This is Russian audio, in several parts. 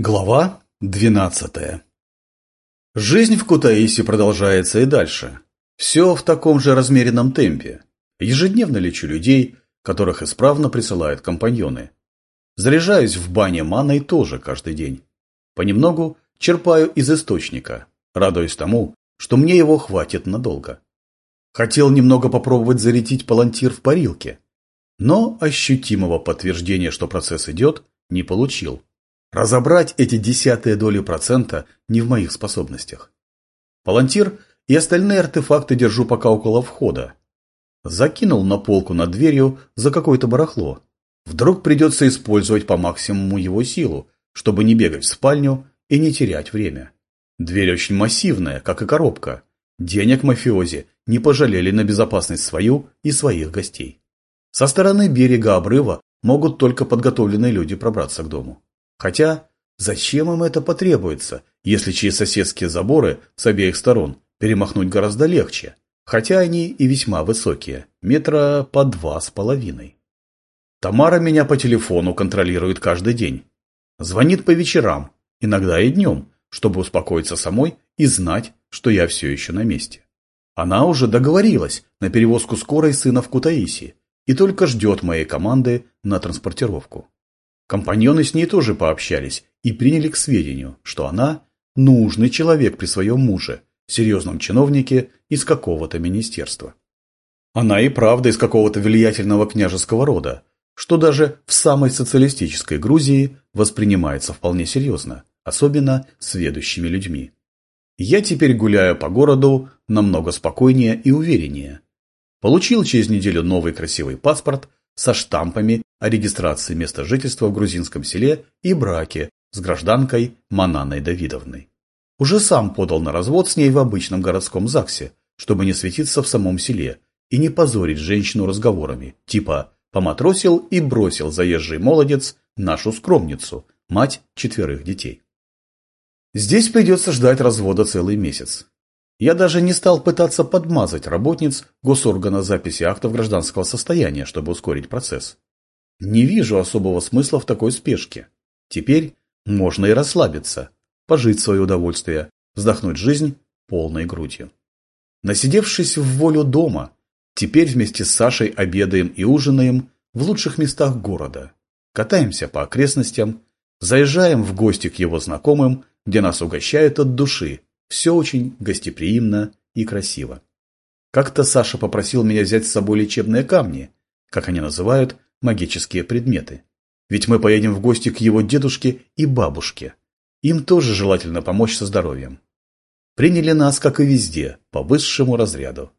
Глава 12 Жизнь в Кутаиси продолжается и дальше. Все в таком же размеренном темпе. Ежедневно лечу людей, которых исправно присылают компаньоны. Заряжаюсь в бане маной тоже каждый день. Понемногу черпаю из источника, радуясь тому, что мне его хватит надолго. Хотел немного попробовать зарядить палантир в парилке, но ощутимого подтверждения, что процесс идет, не получил. Разобрать эти десятые доли процента не в моих способностях. Палантир и остальные артефакты держу пока около входа. Закинул на полку над дверью за какое-то барахло. Вдруг придется использовать по максимуму его силу, чтобы не бегать в спальню и не терять время. Дверь очень массивная, как и коробка. Денег мафиози не пожалели на безопасность свою и своих гостей. Со стороны берега обрыва могут только подготовленные люди пробраться к дому. Хотя, зачем им это потребуется, если через соседские заборы с обеих сторон перемахнуть гораздо легче, хотя они и весьма высокие, метра по два с половиной. Тамара меня по телефону контролирует каждый день. Звонит по вечерам, иногда и днем, чтобы успокоиться самой и знать, что я все еще на месте. Она уже договорилась на перевозку скорой сына в Кутаиси и только ждет моей команды на транспортировку. Компаньоны с ней тоже пообщались и приняли к сведению, что она – нужный человек при своем муже, серьезном чиновнике из какого-то министерства. Она и правда из какого-то влиятельного княжеского рода, что даже в самой социалистической Грузии воспринимается вполне серьезно, особенно сведущими людьми. Я теперь гуляю по городу намного спокойнее и увереннее. Получил через неделю новый красивый паспорт со штампами о регистрации места жительства в грузинском селе и браке с гражданкой Мананой Давидовной. Уже сам подал на развод с ней в обычном городском ЗАГСе, чтобы не светиться в самом селе и не позорить женщину разговорами, типа «поматросил и бросил заезжий молодец нашу скромницу, мать четверых детей». Здесь придется ждать развода целый месяц. Я даже не стал пытаться подмазать работниц госоргана записи актов гражданского состояния, чтобы ускорить процесс. Не вижу особого смысла в такой спешке. Теперь можно и расслабиться, пожить свое удовольствие, вздохнуть жизнь полной грудью. Насидевшись в волю дома, теперь вместе с Сашей обедаем и ужинаем в лучших местах города. Катаемся по окрестностям, заезжаем в гости к его знакомым, где нас угощают от души, все очень гостеприимно и красиво. Как-то Саша попросил меня взять с собой лечебные камни, как они называют, магические предметы. Ведь мы поедем в гости к его дедушке и бабушке. Им тоже желательно помочь со здоровьем. Приняли нас, как и везде, по высшему разряду.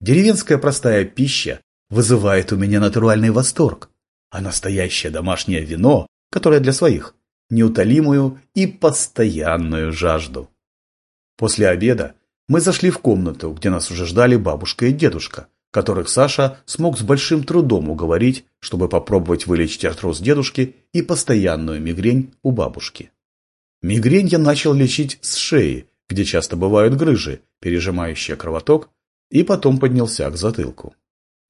Деревенская простая пища вызывает у меня натуральный восторг, а настоящее домашнее вино, которое для своих, неутолимую и постоянную жажду. После обеда мы зашли в комнату, где нас уже ждали бабушка и дедушка, которых Саша смог с большим трудом уговорить, чтобы попробовать вылечить артроз дедушки и постоянную мигрень у бабушки. Мигрень я начал лечить с шеи, где часто бывают грыжи, пережимающие кровоток, и потом поднялся к затылку.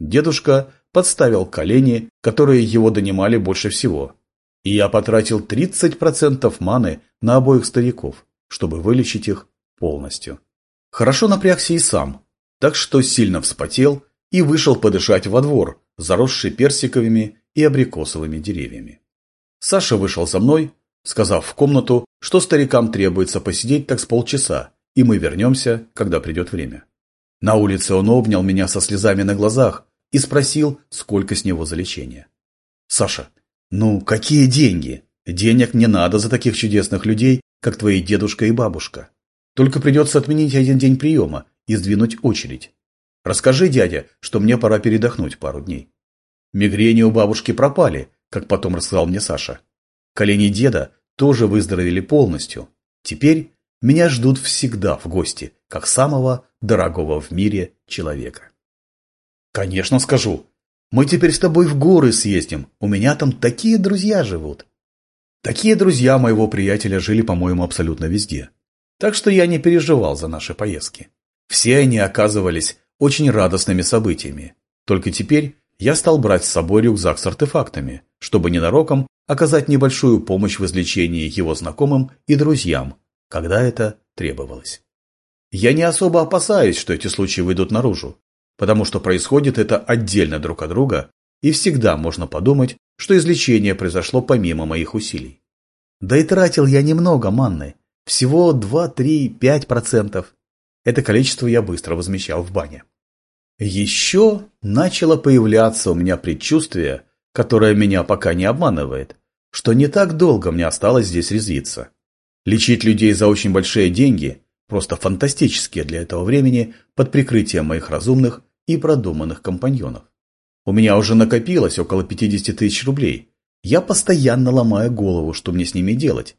Дедушка подставил колени, которые его донимали больше всего, и я потратил 30% маны на обоих стариков, чтобы вылечить их полностью. Хорошо напрягся и сам, так что сильно вспотел и вышел подышать во двор, заросший персиковыми и абрикосовыми деревьями. Саша вышел за мной, сказав в комнату, что старикам требуется посидеть так с полчаса, и мы вернемся, когда придет время. На улице он обнял меня со слезами на глазах и спросил, сколько с него за лечение. «Саша, ну какие деньги? Денег не надо за таких чудесных людей, как твои дедушка и бабушка. Только придется отменить один день приема и сдвинуть очередь. Расскажи, дядя, что мне пора передохнуть пару дней. Мигрени у бабушки пропали, как потом рассказал мне Саша. Колени деда тоже выздоровели полностью. Теперь меня ждут всегда в гости, как самого дорогого в мире человека. Конечно, скажу. Мы теперь с тобой в горы съездим. У меня там такие друзья живут. Такие друзья моего приятеля жили, по-моему, абсолютно везде. Так что я не переживал за наши поездки. Все они оказывались очень радостными событиями. Только теперь я стал брать с собой рюкзак с артефактами, чтобы ненароком оказать небольшую помощь в излечении его знакомым и друзьям, когда это требовалось. Я не особо опасаюсь, что эти случаи выйдут наружу, потому что происходит это отдельно друг от друга, и всегда можно подумать, что излечение произошло помимо моих усилий. Да и тратил я немного манны, всего 2, 3, 5%. Это количество я быстро возмещал в бане. Еще начало появляться у меня предчувствие, которое меня пока не обманывает, что не так долго мне осталось здесь резвиться. Лечить людей за очень большие деньги, просто фантастические для этого времени, под прикрытием моих разумных и продуманных компаньонов. У меня уже накопилось около 50 тысяч рублей. Я постоянно ломаю голову, что мне с ними делать.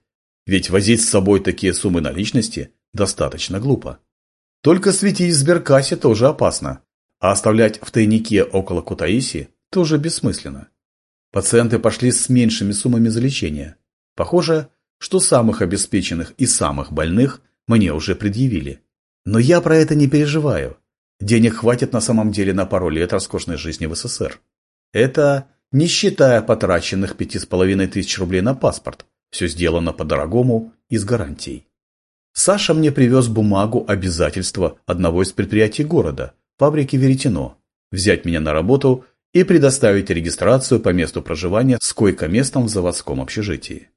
Ведь возить с собой такие суммы наличности достаточно глупо. Только светить в сберкассе тоже опасно, а оставлять в тайнике около Кутаиси тоже бессмысленно. Пациенты пошли с меньшими суммами за лечение. Похоже, что самых обеспеченных и самых больных мне уже предъявили. Но я про это не переживаю. Денег хватит на самом деле на пару лет роскошной жизни в СССР. Это не считая потраченных пяти с половиной тысяч рублей на паспорт. Все сделано по-дорогому и с гарантией. Саша мне привез бумагу обязательства одного из предприятий города, фабрики Веретено, взять меня на работу и предоставить регистрацию по месту проживания с койко-местом в заводском общежитии.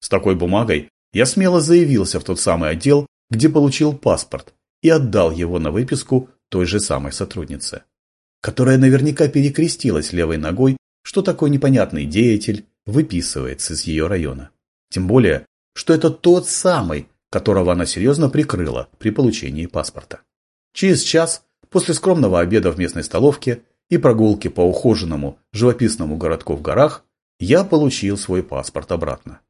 С такой бумагой я смело заявился в тот самый отдел, где получил паспорт, и отдал его на выписку той же самой сотруднице, которая наверняка перекрестилась левой ногой, что такой непонятный деятель выписывается из ее района. Тем более, что это тот самый, которого она серьезно прикрыла при получении паспорта. Через час после скромного обеда в местной столовке и прогулки по ухоженному живописному городку в горах я получил свой паспорт обратно.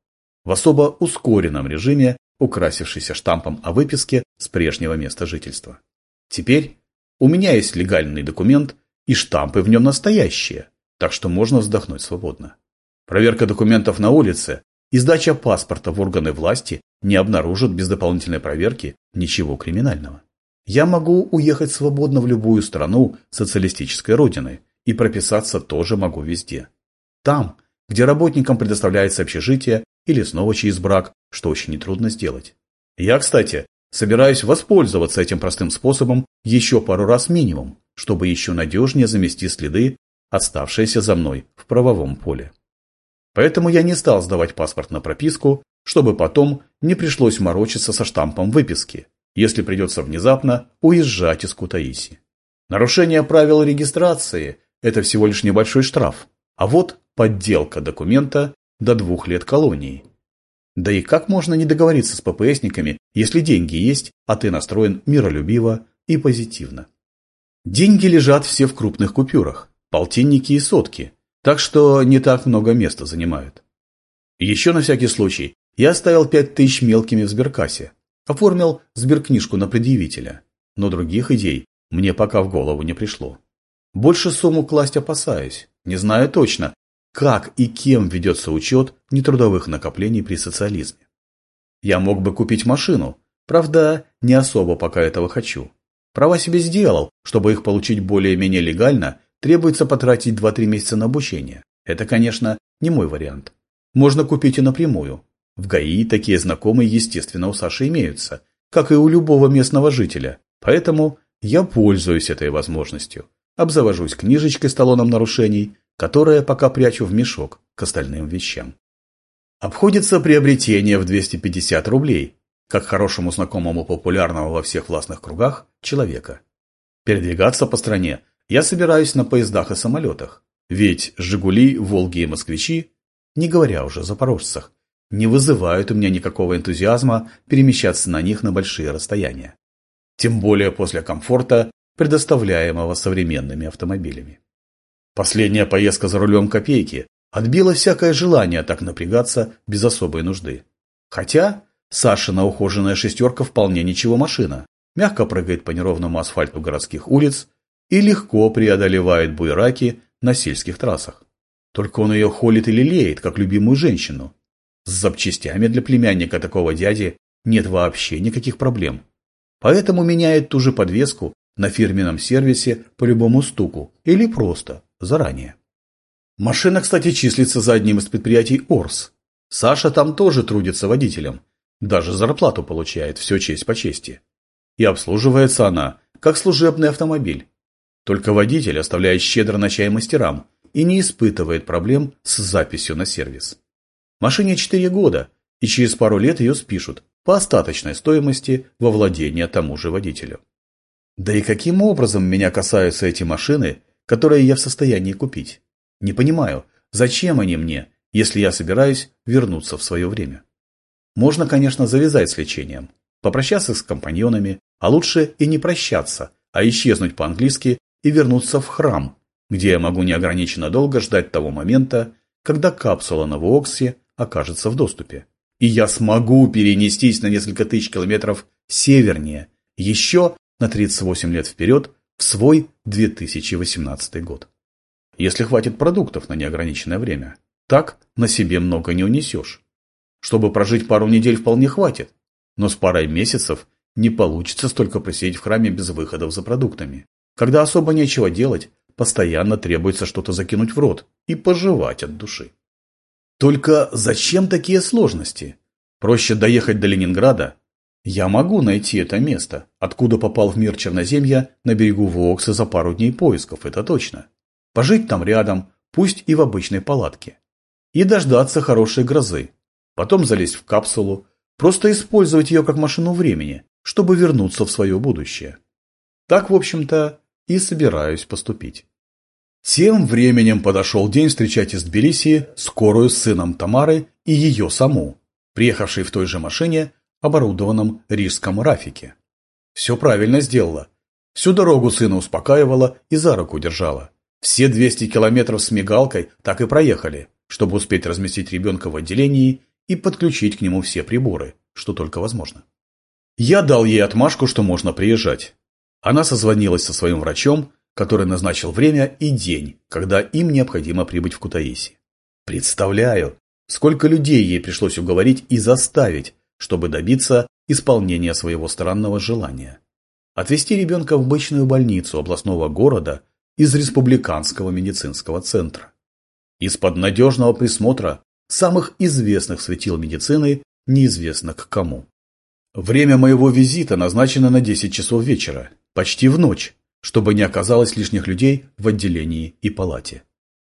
В особо ускоренном режиме, украсившийся штампом о выписке с прежнего места жительства. Теперь у меня есть легальный документ, и штампы в нем настоящие, так что можно вздохнуть свободно. Проверка документов на улице и сдача паспорта в органы власти не обнаружат без дополнительной проверки ничего криминального. Я могу уехать свободно в любую страну социалистической родины и прописаться тоже могу везде. Там, где работникам предоставляется общежитие или снова через брак, что очень нетрудно сделать. Я, кстати, собираюсь воспользоваться этим простым способом еще пару раз минимум, чтобы еще надежнее замести следы, оставшиеся за мной в правовом поле. Поэтому я не стал сдавать паспорт на прописку, чтобы потом не пришлось морочиться со штампом выписки, если придется внезапно уезжать из Кутаиси. Нарушение правил регистрации – это всего лишь небольшой штраф, а вот подделка документа до двух лет колонии. Да и как можно не договориться с ППСниками, если деньги есть, а ты настроен миролюбиво и позитивно? Деньги лежат все в крупных купюрах, полтинники и сотки, так что не так много места занимают. Еще на всякий случай я оставил пять тысяч мелкими в сберкассе, оформил сберкнижку на предъявителя, но других идей мне пока в голову не пришло. Больше сумму класть опасаюсь, не знаю точно, как и кем ведется учет нетрудовых накоплений при социализме. Я мог бы купить машину, правда, не особо пока этого хочу. Права себе сделал, чтобы их получить более-менее легально, требуется потратить 2-3 месяца на обучение. Это, конечно, не мой вариант. Можно купить и напрямую. В ГАИ такие знакомые, естественно, у Саши имеются, как и у любого местного жителя. Поэтому я пользуюсь этой возможностью. Обзавожусь книжечкой с талоном нарушений, которое пока прячу в мешок к остальным вещам. Обходится приобретение в 250 рублей, как хорошему знакомому популярного во всех властных кругах человека. Передвигаться по стране я собираюсь на поездах и самолетах, ведь «Жигули», «Волги» и «Москвичи», не говоря уже о запорожцах, не вызывают у меня никакого энтузиазма перемещаться на них на большие расстояния. Тем более после комфорта, предоставляемого современными автомобилями. Последняя поездка за рулем копейки отбила всякое желание так напрягаться без особой нужды. Хотя Сашина ухоженная шестерка вполне ничего машина, мягко прыгает по неровному асфальту городских улиц и легко преодолевает буераки на сельских трассах. Только он ее холит и лелеет, как любимую женщину. С запчастями для племянника такого дяди нет вообще никаких проблем. Поэтому меняет ту же подвеску на фирменном сервисе по любому стуку или просто заранее. Машина, кстати, числится за одним из предприятий Орс. Саша там тоже трудится водителем. Даже зарплату получает, все честь по чести. И обслуживается она, как служебный автомобиль. Только водитель оставляет щедро на чай мастерам и не испытывает проблем с записью на сервис. Машине 4 года, и через пару лет ее спишут по остаточной стоимости во владение тому же водителю. Да и каким образом меня касаются эти машины, которые я в состоянии купить? Не понимаю, зачем они мне, если я собираюсь вернуться в свое время? Можно, конечно, завязать с лечением, попрощаться с компаньонами, а лучше и не прощаться, а исчезнуть по-английски и вернуться в храм, где я могу неограниченно долго ждать того момента, когда капсула на Вуоксе окажется в доступе. И я смогу перенестись на несколько тысяч километров севернее, еще на 38 лет вперед, в свой 2018 год. Если хватит продуктов на неограниченное время. Так на себе много не унесешь. Чтобы прожить пару недель вполне хватит, но с парой месяцев не получится столько просидеть в храме без выходов за продуктами. Когда особо нечего делать, постоянно требуется что-то закинуть в рот и пожевать от души. Только зачем такие сложности? Проще доехать до Ленинграда. Я могу найти это место, откуда попал в мир Черноземья на берегу Вокса за пару дней поисков, это точно. Пожить там рядом, пусть и в обычной палатке. И дождаться хорошей грозы. Потом залезть в капсулу, просто использовать ее как машину времени, чтобы вернуться в свое будущее. Так, в общем-то, и собираюсь поступить. Тем временем подошел день встречать из Тбилиси скорую с сыном Тамары и ее саму, приехавшей в той же машине, оборудованном рижском Рафике. Все правильно сделала. Всю дорогу сына успокаивала и за руку держала. Все 200 километров с мигалкой так и проехали, чтобы успеть разместить ребенка в отделении и подключить к нему все приборы, что только возможно. Я дал ей отмашку, что можно приезжать. Она созвонилась со своим врачом, который назначил время и день, когда им необходимо прибыть в Кутаиси. Представляю, сколько людей ей пришлось уговорить и заставить, чтобы добиться исполнения своего странного желания. Отвезти ребенка в обычную больницу областного города из республиканского медицинского центра. Из-под надежного присмотра самых известных светил медицины, неизвестно к кому. Время моего визита назначено на 10 часов вечера, почти в ночь, чтобы не оказалось лишних людей в отделении и палате.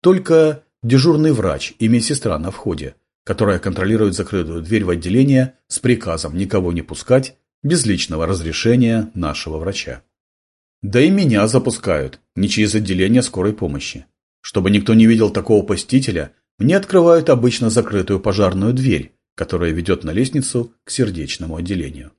Только дежурный врач и медсестра на входе, которая контролирует закрытую дверь в отделение с приказом никого не пускать без личного разрешения нашего врача. Да и меня запускают, не через отделение скорой помощи. Чтобы никто не видел такого посетителя, мне открывают обычно закрытую пожарную дверь, которая ведет на лестницу к сердечному отделению.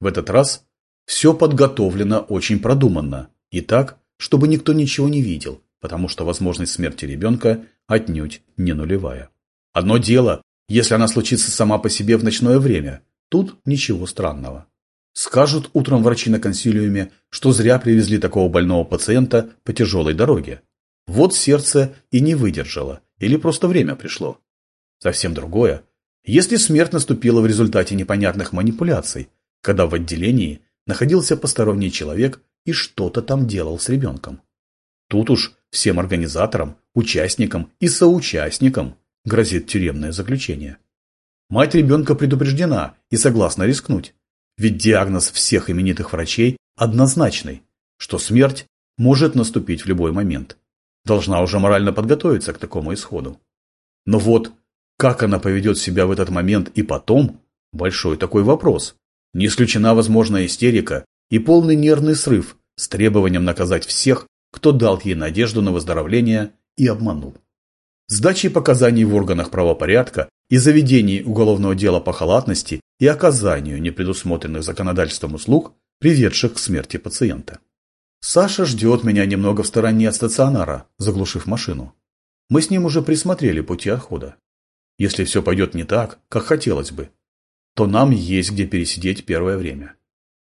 В этот раз все подготовлено очень продуманно, и так, чтобы никто ничего не видел, потому что возможность смерти ребенка отнюдь не нулевая. Одно дело, если она случится сама по себе в ночное время, тут ничего странного. Скажут утром врачи на консилиуме, что зря привезли такого больного пациента по тяжелой дороге. Вот сердце и не выдержало, или просто время пришло. Совсем другое, если смерть наступила в результате непонятных манипуляций, когда в отделении находился посторонний человек и что-то там делал с ребенком. Тут уж всем организаторам, участникам и соучастникам грозит тюремное заключение. Мать ребенка предупреждена и согласна рискнуть. Ведь диагноз всех именитых врачей однозначный, что смерть может наступить в любой момент. Должна уже морально подготовиться к такому исходу. Но вот как она поведет себя в этот момент и потом – большой такой вопрос. Не исключена возможная истерика и полный нервный срыв с требованием наказать всех, кто дал ей надежду на выздоровление и обманул. Сдачей показаний в органах правопорядка и заведении уголовного дела по халатности и оказанию непредусмотренных законодательством услуг, приведших к смерти пациента. Саша ждет меня немного в стороне от стационара, заглушив машину. Мы с ним уже присмотрели пути отхода. Если все пойдет не так, как хотелось бы, то нам есть где пересидеть первое время.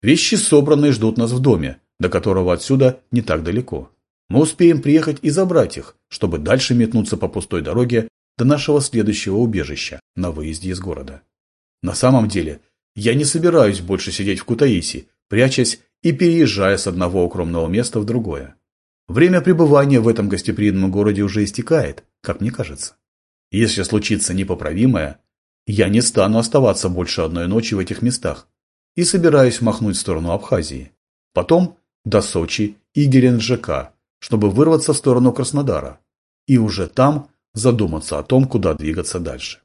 Вещи собраны и ждут нас в доме, до которого отсюда не так далеко. Мы успеем приехать и забрать их, чтобы дальше метнуться по пустой дороге до нашего следующего убежища на выезде из города. На самом деле, я не собираюсь больше сидеть в Кутаиси, прячась и переезжая с одного укромного места в другое. Время пребывания в этом гостеприимном городе уже истекает, как мне кажется. Если случится непоправимое, я не стану оставаться больше одной ночи в этих местах и собираюсь махнуть в сторону Абхазии. Потом до Сочи и Геленджика, чтобы вырваться в сторону Краснодара. И уже там задуматься о том, куда двигаться дальше.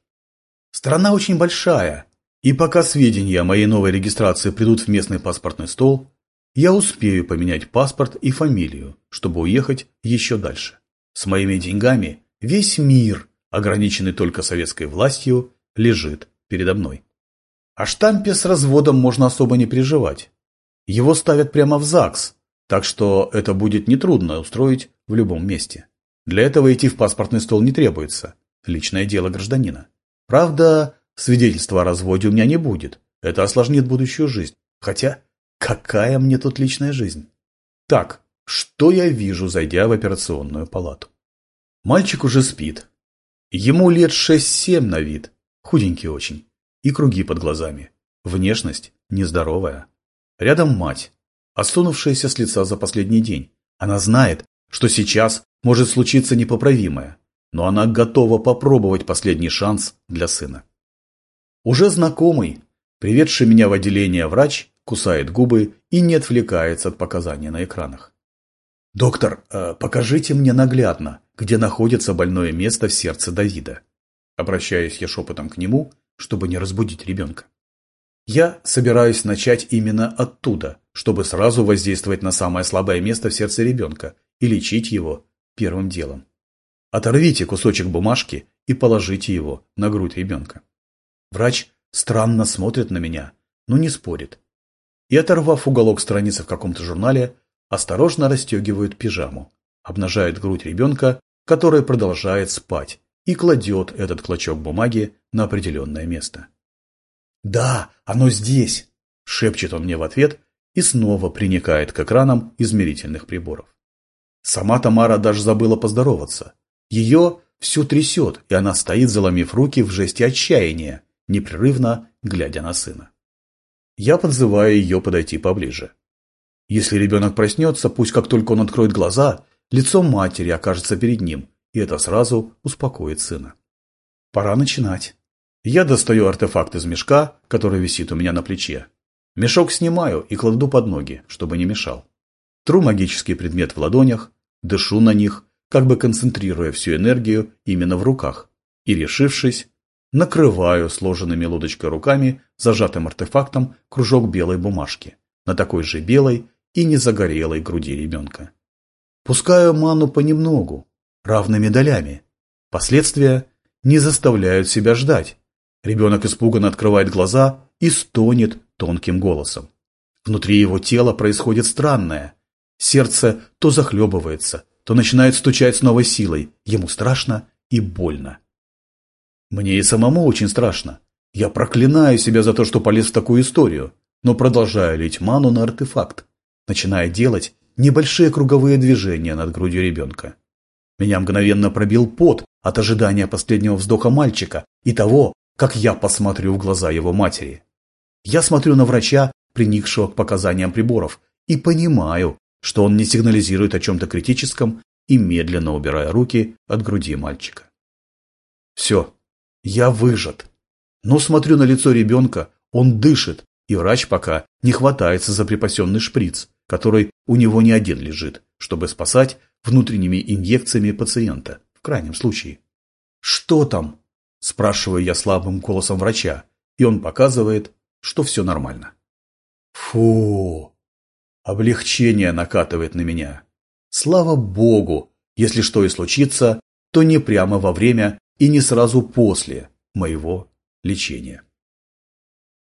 Страна очень большая, и пока сведения о моей новой регистрации придут в местный паспортный стол, я успею поменять паспорт и фамилию, чтобы уехать еще дальше. С моими деньгами весь мир, ограниченный только советской властью, лежит передо мной. О штампе с разводом можно особо не переживать. Его ставят прямо в ЗАГС, так что это будет нетрудно устроить в любом месте. Для этого идти в паспортный стол не требуется. Личное дело гражданина. Правда, свидетельства о разводе у меня не будет. Это осложнит будущую жизнь. Хотя, какая мне тут личная жизнь? Так, что я вижу, зайдя в операционную палату? Мальчик уже спит. Ему лет шесть-семь на вид. Худенький очень. И круги под глазами. Внешность нездоровая. Рядом мать, осунувшаяся с лица за последний день. Она знает, что сейчас может случиться непоправимое, но она готова попробовать последний шанс для сына. Уже знакомый, приведший меня в отделение врач, кусает губы и не отвлекается от показаний на экранах. «Доктор, э, покажите мне наглядно, где находится больное место в сердце Давида». Обращаюсь я шепотом к нему, чтобы не разбудить ребенка. Я собираюсь начать именно оттуда, чтобы сразу воздействовать на самое слабое место в сердце ребенка и лечить его первым делом. Оторвите кусочек бумажки и положите его на грудь ребенка. Врач странно смотрит на меня, но не спорит. И, оторвав уголок страницы в каком-то журнале, осторожно расстегивает пижаму, обнажает грудь ребенка, который продолжает спать, и кладет этот клочок бумаги на определенное место. «Да, оно здесь!» – шепчет он мне в ответ и снова приникает к экранам измерительных приборов. Сама Тамара даже забыла поздороваться. Ее всю трясет, и она стоит, заломив руки в жесте отчаяния, непрерывно глядя на сына. Я подзываю ее подойти поближе. Если ребенок проснется, пусть как только он откроет глаза, лицо матери окажется перед ним, и это сразу успокоит сына. Пора начинать. Я достаю артефакт из мешка, который висит у меня на плече. Мешок снимаю и кладу под ноги, чтобы не мешал. Тру магический предмет в ладонях, дышу на них, как бы концентрируя всю энергию именно в руках, и, решившись, накрываю сложенными лодочкой руками зажатым артефактом кружок белой бумажки на такой же белой и не загорелой груди ребенка. Пускаю ману понемногу, равными долями. Последствия не заставляют себя ждать. Ребенок испуганно открывает глаза и стонет тонким голосом. Внутри его тела происходит странное, Сердце то захлебывается, то начинает стучать с новой силой. Ему страшно и больно. Мне и самому очень страшно. Я проклинаю себя за то, что полез в такую историю, но продолжаю лить ману на артефакт, начиная делать небольшие круговые движения над грудью ребенка. Меня мгновенно пробил пот от ожидания последнего вздоха мальчика и того, как я посмотрю в глаза его матери. Я смотрю на врача, приникшего к показаниям приборов, и понимаю, что он не сигнализирует о чем-то критическом и медленно убирая руки от груди мальчика. Все, я выжат. Но смотрю на лицо ребенка, он дышит, и врач пока не хватается за припасенный шприц, который у него не один лежит, чтобы спасать внутренними инъекциями пациента, в крайнем случае. «Что там?» – спрашиваю я слабым голосом врача, и он показывает, что все нормально. «Фу!» Облегчение накатывает на меня. Слава Богу, если что и случится, то не прямо во время и не сразу после моего лечения.